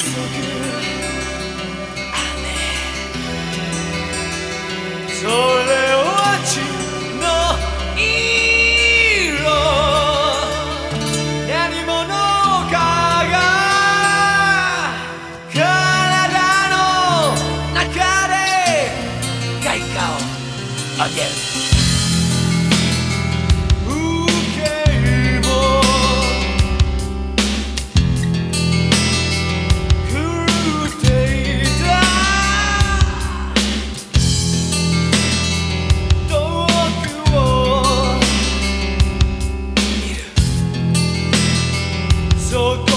それは血の色何者かが体の中で外貨をあげる。so